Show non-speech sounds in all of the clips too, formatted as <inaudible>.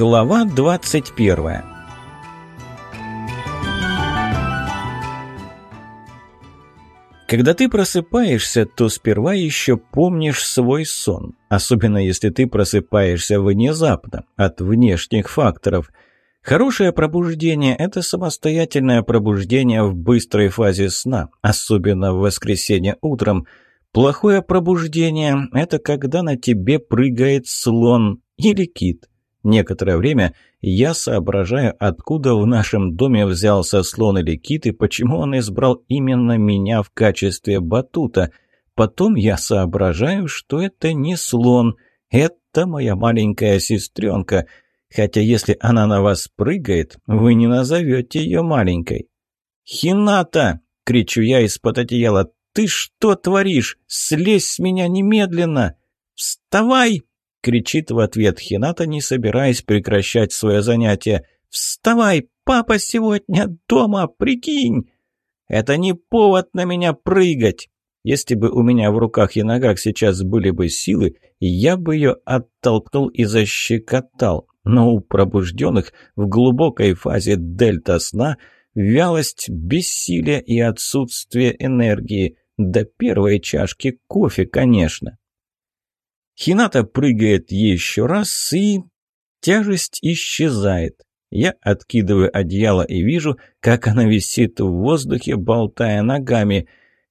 Глава 21 Когда ты просыпаешься, то сперва еще помнишь свой сон, особенно если ты просыпаешься внезапно, от внешних факторов. Хорошее пробуждение – это самостоятельное пробуждение в быстрой фазе сна, особенно в воскресенье утром. Плохое пробуждение – это когда на тебе прыгает слон или кит. Некоторое время я соображаю, откуда в нашем доме взялся слон или кит и почему он избрал именно меня в качестве батута. Потом я соображаю, что это не слон, это моя маленькая сестренка. Хотя если она на вас прыгает, вы не назовете ее маленькой. «Хината!» — кричу я из-под одеяла. «Ты что творишь? Слезь с меня немедленно!» «Вставай!» — кричит в ответ Хината, не собираясь прекращать свое занятие. «Вставай, папа сегодня дома, прикинь!» «Это не повод на меня прыгать!» Если бы у меня в руках и ногах сейчас были бы силы, я бы ее оттолкнул и защекотал. Но у пробужденных в глубокой фазе дельта сна вялость, бессилие и отсутствие энергии. До первой чашки кофе, конечно. Хината прыгает еще раз и... Тяжесть исчезает. Я откидываю одеяло и вижу, как она висит в воздухе, болтая ногами.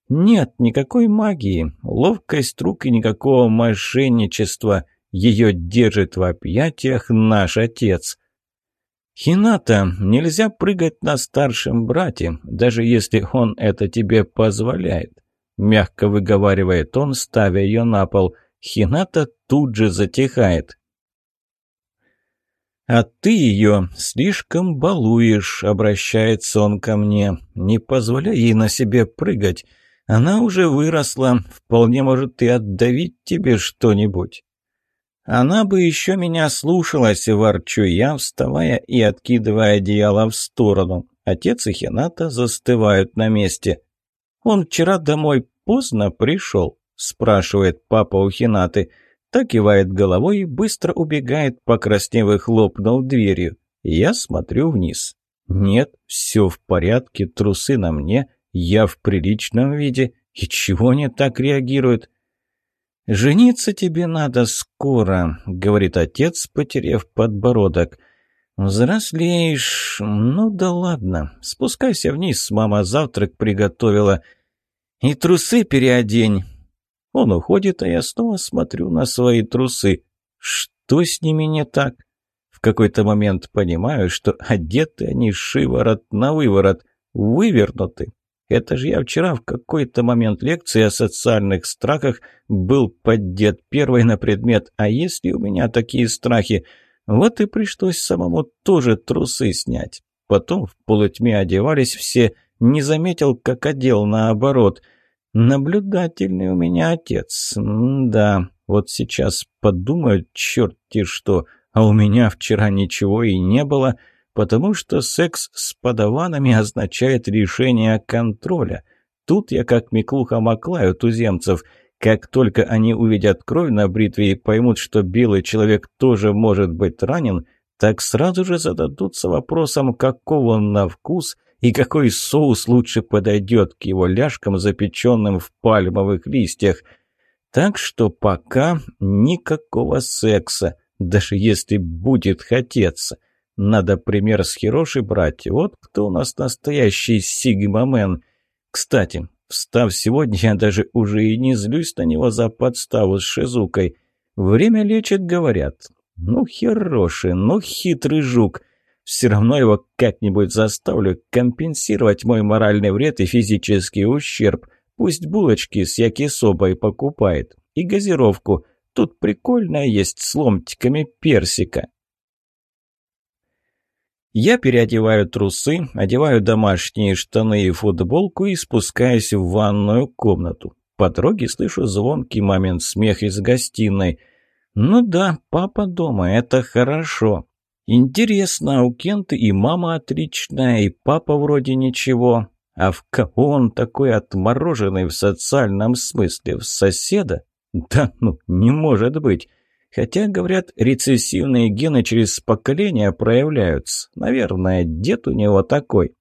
Нет никакой магии, ловкость рук и никакого мошенничества. Ее держит в объятиях наш отец. «Хината, нельзя прыгать на старшем брате, даже если он это тебе позволяет», — мягко выговаривает он, ставя ее на пол — Хината тут же затихает. «А ты ее слишком балуешь», — обращается он ко мне. «Не позволяй ей на себе прыгать. Она уже выросла. Вполне может и отдавить тебе что-нибудь». Она бы еще меня слушалась, ворчу я, вставая и откидывая одеяло в сторону. Отец и Хината застывают на месте. Он вчера домой поздно пришел спрашивает папа у Хинаты. Та кивает головой и быстро убегает, покраснев и хлопнул дверью. Я смотрю вниз. Нет, все в порядке, трусы на мне, я в приличном виде. И чего они так реагируют? «Жениться тебе надо скоро», — говорит отец, потеряв подбородок. «Взрослеешь... Ну да ладно. Спускайся вниз, мама завтрак приготовила. И трусы переодень». Он уходит, а я снова смотрю на свои трусы. Что с ними не так? В какой-то момент понимаю, что одеты они шиворот на выворот, вывернуты. Это же я вчера в какой-то момент лекции о социальных страхах был поддет первый на предмет «А если у меня такие страхи?» Вот и пришлось самому тоже трусы снять. Потом в полутьме одевались все, не заметил, как одел наоборот – Наблюдательный у меня отец. М да, вот сейчас подумают, черти что, а у меня вчера ничего и не было, потому что секс с подаванами означает решение контроля. Тут я как Миклуха Маклаю туземцев. Как только они увидят кровь на бритве и поймут, что белый человек тоже может быть ранен, так сразу же зададутся вопросом, каков он на вкус – и какой соус лучше подойдет к его ляжкам, запеченным в пальмовых листьях. Так что пока никакого секса, даже если будет хотеться. Надо пример с Хироши брать, вот кто у нас настоящий Сигмамен. Кстати, встав сегодня, я даже уже и не злюсь на него за подставу с Шизукой. Время лечит, говорят. Ну, Хироши, ну, хитрый жук». Все равно его как-нибудь заставлю компенсировать мой моральный вред и физический ущерб. Пусть булочки с якисобой покупает. И газировку. Тут прикольно есть с ломтиками персика. Я переодеваю трусы, одеваю домашние штаны и футболку и спускаюсь в ванную комнату. По дороге слышу звонкий момент смех из гостиной. «Ну да, папа дома, это хорошо». Интересно, а у Кента и мама отличная, и папа вроде ничего. А в кого он такой отмороженный в социальном смысле? В соседа? Да ну, не может быть. Хотя, говорят, рецессивные гены через поколения проявляются. Наверное, дед у него такой.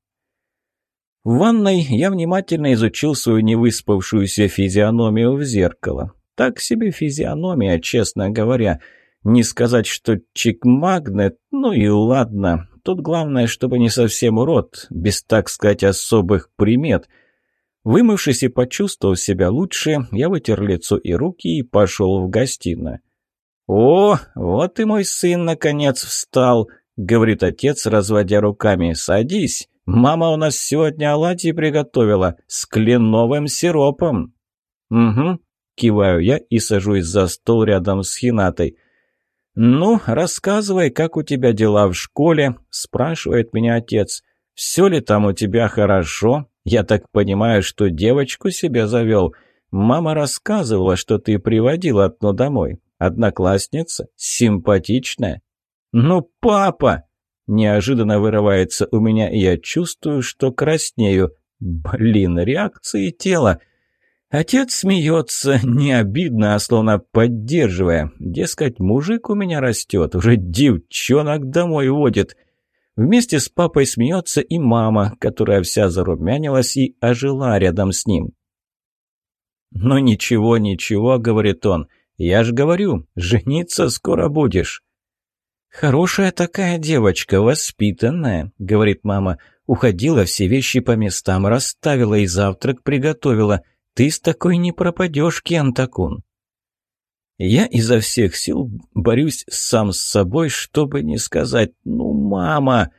В ванной я внимательно изучил свою невыспавшуюся физиономию в зеркало. Так себе физиономия, честно говоря – не сказать, что чик-магнет, ну и ладно. Тут главное, чтобы не совсем урод, без, так сказать, особых примет. Вымывшись и почувствовав себя лучше, я вытер лицо и руки и пошел в гостиную. «О, вот и мой сын наконец встал», — говорит отец, разводя руками. «Садись, мама у нас сегодня оладьи приготовила с кленовым сиропом». «Угу», — киваю я и сажусь за стол рядом с Хинатой. «Ну, рассказывай, как у тебя дела в школе?» – спрашивает меня отец. «Все ли там у тебя хорошо? Я так понимаю, что девочку себе завел. Мама рассказывала, что ты приводил одну домой. Одноклассница? Симпатичная?» «Ну, папа!» – неожиданно вырывается у меня, и я чувствую, что краснею. «Блин, реакции тела!» Отец смеется, <laughs> не обидно, а словно поддерживая. Дескать, мужик у меня растет, уже девчонок домой водит. Вместе с папой смеется и мама, которая вся зарумянилась и ожила рядом с ним. «Ну ничего, ничего», — говорит он, — «я ж говорю, жениться скоро будешь». «Хорошая такая девочка, воспитанная», — говорит мама. «Уходила, все вещи по местам расставила и завтрак приготовила». Ты с такой не пропадешь, Кентакун. Я изо всех сил борюсь сам с собой, чтобы не сказать «ну, мама».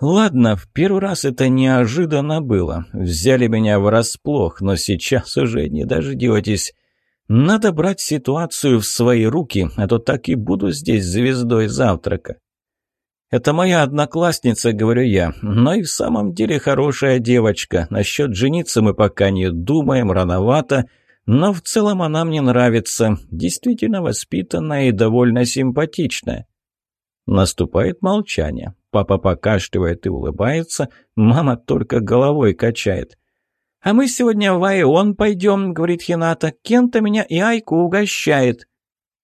Ладно, в первый раз это неожиданно было. Взяли меня врасплох, но сейчас уже не дождетесь. Надо брать ситуацию в свои руки, а то так и буду здесь звездой завтрака. «Это моя одноклассница», — говорю я, — «но и в самом деле хорошая девочка. Насчет жениться мы пока не думаем, рановато, но в целом она мне нравится. Действительно воспитанная и довольно симпатичная». Наступает молчание. Папа покашливает и улыбается, мама только головой качает. «А мы сегодня в Айон пойдем», — говорит Хината. «Кента меня и Айку угощает».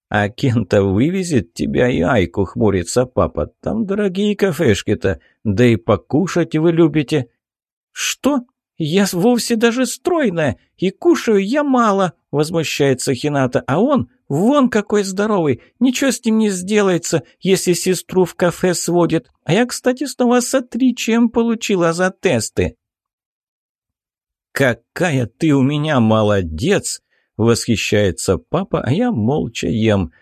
А Кента вывезет тебя и Айку, хмурится папа. Там дорогие кафешки-то, да и покушать вы любите. Что? Я вовсе даже стройная, и кушаю я мало, возмущается Хината, а он вон какой здоровый, ничего с ним не сделается, если сестру в кафе сводит. А я, кстати, снова с отличием получила за тесты. «Какая ты у меня молодец!» — восхищается папа, а я молча ем.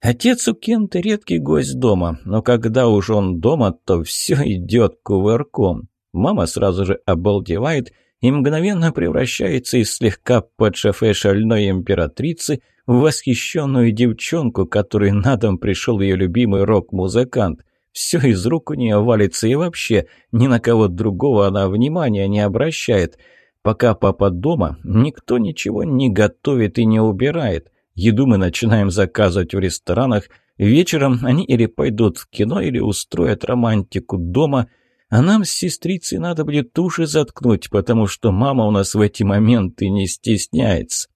Отец у Кента редкий гость дома, но когда уж он дома, то все идет кувырком. Мама сразу же обалдевает и мгновенно превращается из слегка под шофе шальной императрицы в восхищенную девчонку, которой на дом пришел ее любимый рок-музыкант. Все из рук у нее валится и вообще ни на кого другого она внимания не обращает — Пока папа дома, никто ничего не готовит и не убирает. Еду мы начинаем заказывать в ресторанах. Вечером они или пойдут в кино, или устроят романтику дома. А нам с сестрицей надо будет уши заткнуть, потому что мама у нас в эти моменты не стесняется.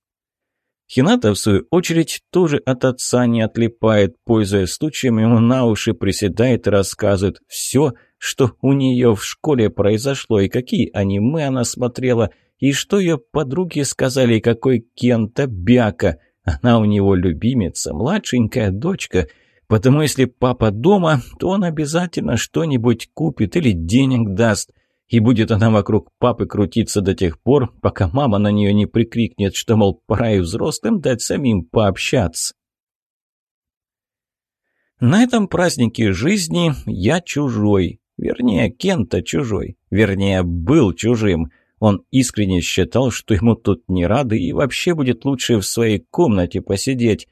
Хината, в свою очередь, тоже от отца не отлипает, пользуясь случаем, ему на уши приседает и рассказывает все, что у нее в школе произошло и какие аниме она смотрела, и что ее подруги сказали, какой Кента Бяка? Она у него любимица, младшенькая дочка. Потому если папа дома, то он обязательно что-нибудь купит или денег даст. И будет она вокруг папы крутиться до тех пор, пока мама на нее не прикрикнет, что, мол, пора и взрослым дать самим пообщаться. На этом празднике жизни я чужой. Вернее, Кента чужой. Вернее, был чужим. Он искренне считал, что ему тут не рады и вообще будет лучше в своей комнате посидеть.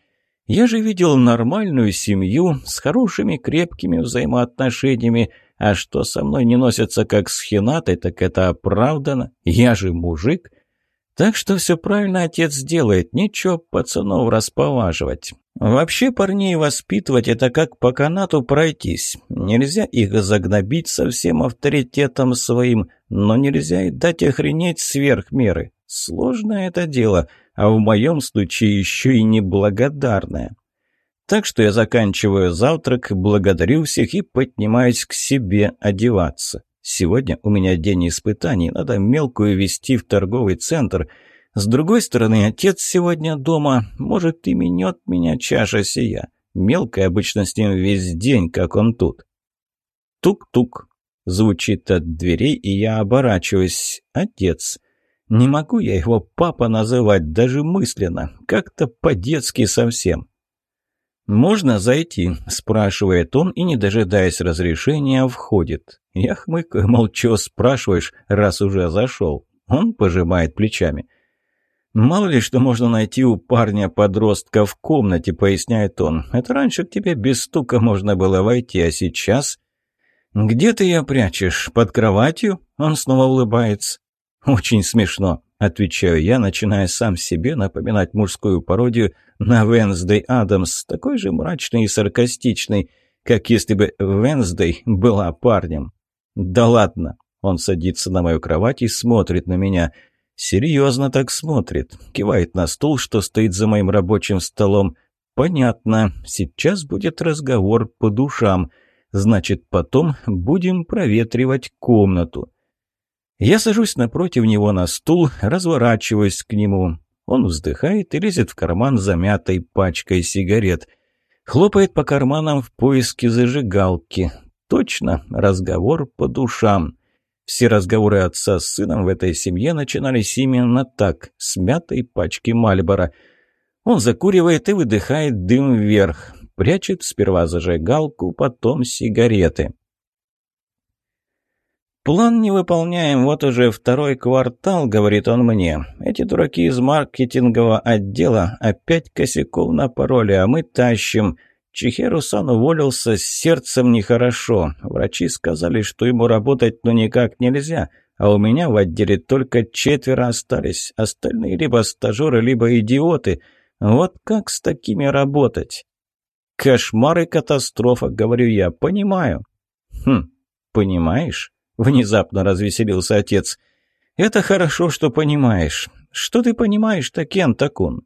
Я же видел нормальную семью с хорошими крепкими взаимоотношениями, а что со мной не носится как с Хинатой, так это оправдано. Я же мужик, так что все правильно отец делает, нечего пацанов расповаживать. Вообще парней воспитывать – это как по канату пройтись. Нельзя их загнобить со всем авторитетом своим, но нельзя и дать охренеть сверх меры. Сложное это дело, а в моем случае еще и неблагодарное. Так что я заканчиваю завтрак, благодарю всех и поднимаюсь к себе одеваться. Сегодня у меня день испытаний, надо мелкую вести в торговый центр. С другой стороны, отец сегодня дома, может, и минет меня чаша сия. Мелкая обычно с ним весь день, как он тут. Тук-тук. Звучит от дверей, и я оборачиваюсь. Отец. Не могу я его папа называть, даже мысленно. Как-то по-детски совсем. «Можно зайти?» – спрашивает он и, не дожидаясь разрешения, входит. Я хмыкаю, мол, чего спрашиваешь, раз уже зашел. Он пожимает плечами. «Мало ли, что можно найти у парня-подростка в комнате», — поясняет он. «Это раньше к тебе без стука можно было войти, а сейчас...» «Где ты ее прячешь? Под кроватью?» Он снова улыбается. «Очень смешно», — отвечаю я, начиная сам себе напоминать мужскую пародию на Венсдей Адамс, такой же мрачный и саркастичный, как если бы Венсдей была парнем. «Да ладно!» Он садится на мою кровать и смотрит на меня. Серьезно так смотрит. Кивает на стул, что стоит за моим рабочим столом. «Понятно. Сейчас будет разговор по душам. Значит, потом будем проветривать комнату». Я сажусь напротив него на стул, разворачиваюсь к нему. Он вздыхает и лезет в карман замятой пачкой сигарет. Хлопает по карманам в поиске зажигалки. Точно, разговор по душам. Все разговоры отца с сыном в этой семье начинались именно так, с мятой пачки Мальбора. Он закуривает и выдыхает дым вверх, прячет сперва зажигалку, потом сигареты. «План не выполняем, вот уже второй квартал», — говорит он мне. «Эти дураки из маркетингового отдела опять косяков на пароле, а мы тащим». Чехерусан уволился с сердцем нехорошо. Врачи сказали, что ему работать ну никак нельзя, а у меня в отделе только четверо остались. Остальные либо стажеры, либо идиоты. Вот как с такими работать? Кошмар и катастрофа, говорю я, понимаю. Хм, понимаешь? Внезапно развеселился отец. «Это хорошо, что понимаешь. Что ты понимаешь-то, Кентакун?»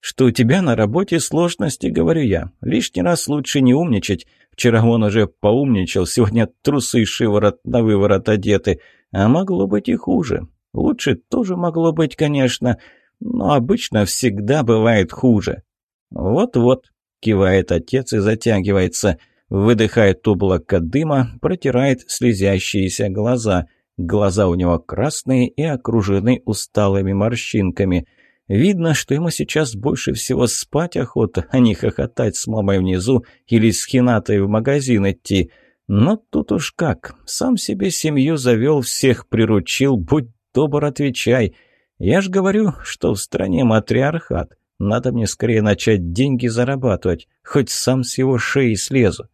«Что у тебя на работе сложности, — говорю я. Лишний раз лучше не умничать. Вчера он уже поумничал, сегодня трусы и шиворот на выворот одеты. А могло быть и хуже. Лучше тоже могло быть, конечно, но обычно всегда бывает хуже». «Вот-вот», — кивает отец и затягивается, — Выдыхает облако дыма, протирает слезящиеся глаза. Глаза у него красные и окружены усталыми морщинками. Видно, что ему сейчас больше всего спать охота, а не хохотать с мамой внизу или с хинатой в магазин идти. Но тут уж как. Сам себе семью завел, всех приручил, будь добр, отвечай. Я ж говорю, что в стране матриархат. Надо мне скорее начать деньги зарабатывать, хоть сам с его шеи слезу.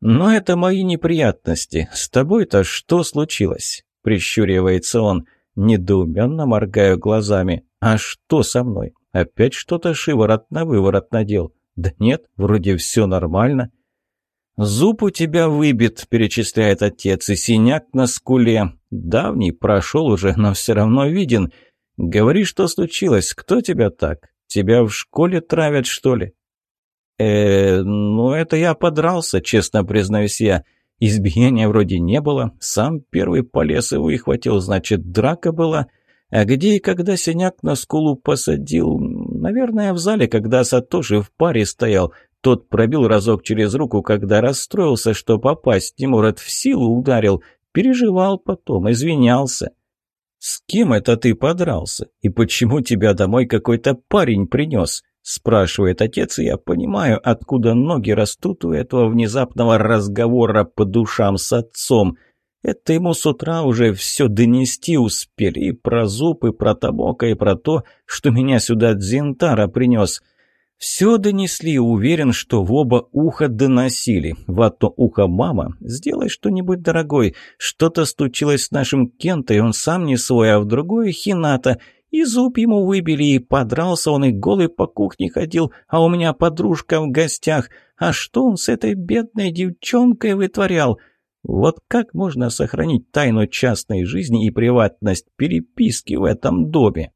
«Но это мои неприятности. С тобой-то что случилось?» – прищуривается он. Недоуменно моргаю глазами. «А что со мной? Опять что-то шиворот на выворот надел? Да нет, вроде все нормально». «Зуб у тебя выбит», – перечисляет отец, – «и синяк на скуле. Давний прошел уже, но все равно виден. Говори, что случилось, кто тебя так? Тебя в школе травят, что ли?» э ну это я подрался, честно признаюсь я. Избиения вроде не было, сам первый полез и выхватил, значит, драка была. А где и когда синяк на скулу посадил? Наверное, в зале, когда Сатоши в паре стоял. Тот пробил разок через руку, когда расстроился, что попасть не может, в силу ударил. Переживал потом, извинялся. «С кем это ты подрался? И почему тебя домой какой-то парень принес?» спрашивает отец, и я понимаю, откуда ноги растут у этого внезапного разговора по душам с отцом. Это ему с утра уже все донести успели, и про зубы, про табока, и про то, что меня сюда Дзинтара принес. Все донесли, уверен, что в оба уха доносили. В одно ухо мама, сделай что-нибудь, дорогой, что-то случилось с нашим Кентой, он сам не свой, а в другое Хината — и зуб ему выбили, и подрался он, и голый по кухне ходил, а у меня подружка в гостях. А что он с этой бедной девчонкой вытворял? Вот как можно сохранить тайну частной жизни и приватность переписки в этом доме?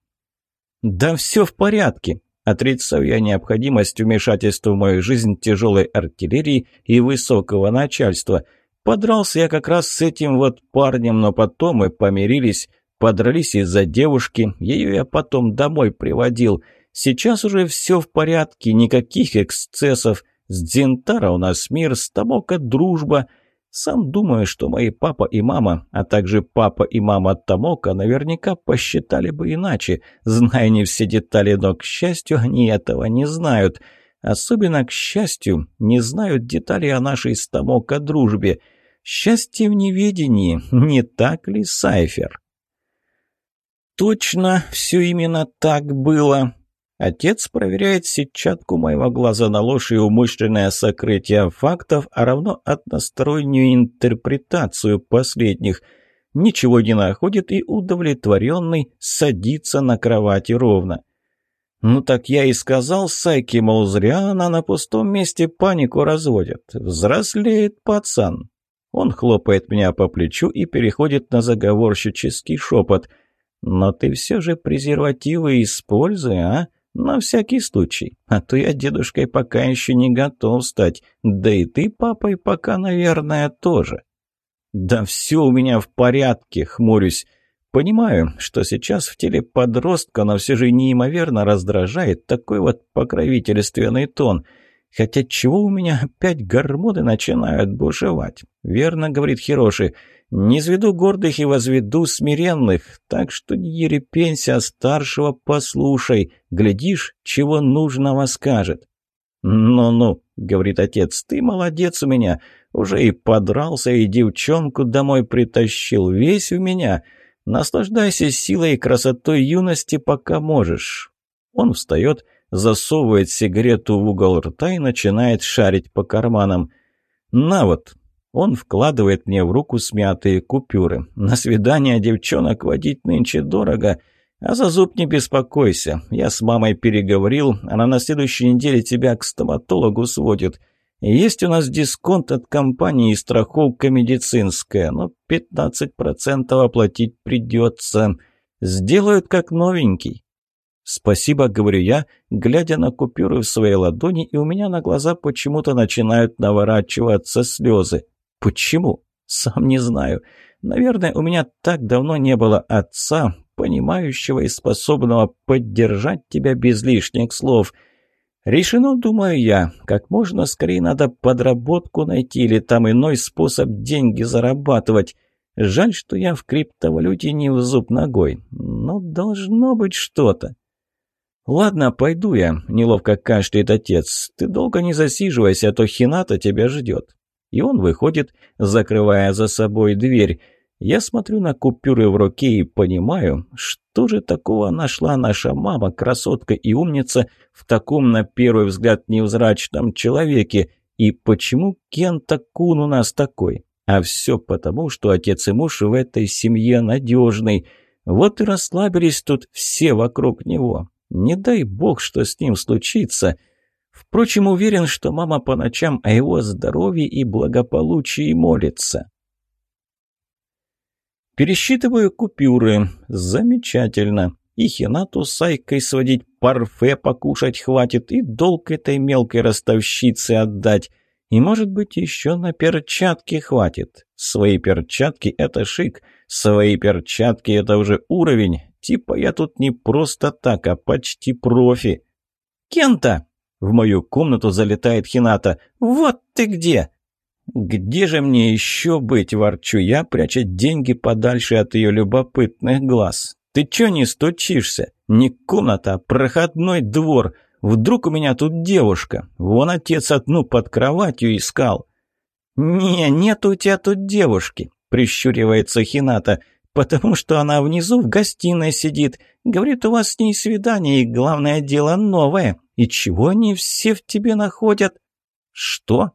«Да все в порядке», Отрицаю я необходимость вмешательства в мою жизнь тяжелой артиллерии и высокого начальства. Подрался я как раз с этим вот парнем, но потом мы помирились. Подрались из-за девушки, ее я потом домой приводил. Сейчас уже все в порядке, никаких эксцессов. С Дзинтара у нас мир, с Тамока дружба. Сам думаю, что мои папа и мама, а также папа и мама Тамока наверняка посчитали бы иначе, зная не все детали, но, к счастью, они этого не знают. Особенно, к счастью, не знают детали о нашей с Тамока дружбе. Счастье в неведении, не так ли, Сайфер?» точно, все именно так было. Отец проверяет сетчатку моего глаза на ложь и умышленное сокрытие фактов, а равно одностороннюю интерпретацию последних. Ничего не находит и удовлетворенный садится на кровати ровно. Ну так я и сказал Сайке, мол, зря она на пустом месте панику разводит. Взрослеет пацан. Он хлопает меня по плечу и переходит на заговорщический шепот – но ты все же презервативы используй, а? На всякий случай. А то я дедушкой пока еще не готов стать. Да и ты папой пока, наверное, тоже. Да все у меня в порядке, хмурюсь. Понимаю, что сейчас в теле подростка, но все же неимоверно раздражает такой вот покровительственный тон. Хотя чего у меня опять гормоны начинают бушевать? Верно, говорит Хироши. Не зведу гордых и возведу смиренных, так что не ерепенься, старшего послушай, глядишь, чего нужного скажет». «Ну-ну», — говорит отец, — «ты молодец у меня, уже и подрался, и девчонку домой притащил, весь у меня. Наслаждайся силой и красотой юности, пока можешь». Он встает, засовывает сигарету в угол рта и начинает шарить по карманам. «На вот, он вкладывает мне в руку смятые купюры. На свидание девчонок водить нынче дорого. А за зуб не беспокойся. Я с мамой переговорил, она на следующей неделе тебя к стоматологу сводит. Есть у нас дисконт от компании страховка медицинская, но 15% оплатить придется. Сделают как новенький. «Спасибо», — говорю я, глядя на купюры в своей ладони, и у меня на глаза почему-то начинают наворачиваться слезы. Почему? Сам не знаю. Наверное, у меня так давно не было отца, понимающего и способного поддержать тебя без лишних слов. Решено, думаю я, как можно скорее надо подработку найти или там иной способ деньги зарабатывать. Жаль, что я в криптовалюте не в зуб ногой, но должно быть что-то. «Ладно, пойду я», — неловко кашляет отец. «Ты долго не засиживайся, а то Хината тебя ждет» и он выходит, закрывая за собой дверь. Я смотрю на купюры в руке и понимаю, что же такого нашла наша мама, красотка и умница, в таком, на первый взгляд, невзрачном человеке, и почему Кента Кун у нас такой. А все потому, что отец и муж в этой семье надежный. Вот и расслабились тут все вокруг него. Не дай бог, что с ним случится». Впрочем, уверен, что мама по ночам о его здоровье и благополучии молится. Пересчитываю купюры. Замечательно. И Хинату с Айкой сводить парфе покушать хватит, и долг этой мелкой ростовщице отдать. И, может быть, еще на перчатки хватит. Свои перчатки — это шик, свои перчатки — это уже уровень. Типа я тут не просто так, а почти профи. «Кента!» В мою комнату залетает Хината. «Вот ты где!» «Где же мне еще быть?» – ворчу я, пряча деньги подальше от ее любопытных глаз. «Ты че не стучишься? Не комната, а проходной двор. Вдруг у меня тут девушка? Вон отец одну под кроватью искал». «Не, нет у тебя тут девушки», – прищуривается Хината, – «потому что она внизу в гостиной сидит. Говорит, у вас с ней свидание, и главное дело новое. И чего они все в тебе находят? Что?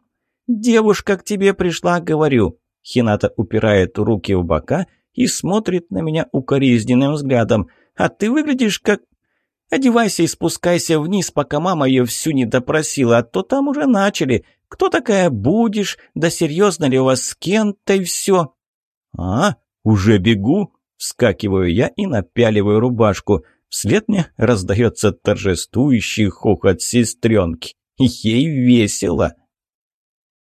Девушка к тебе пришла, говорю. Хината упирает руки в бока и смотрит на меня укоризненным взглядом. А ты выглядишь как... Одевайся и спускайся вниз, пока мама ее всю не допросила, а то там уже начали. Кто такая будешь? Да серьезно ли у вас с кем-то и все? А, уже бегу? Вскакиваю я и напяливаю рубашку. Вслед мне раздается торжествующий хохот сестренки. Ей весело.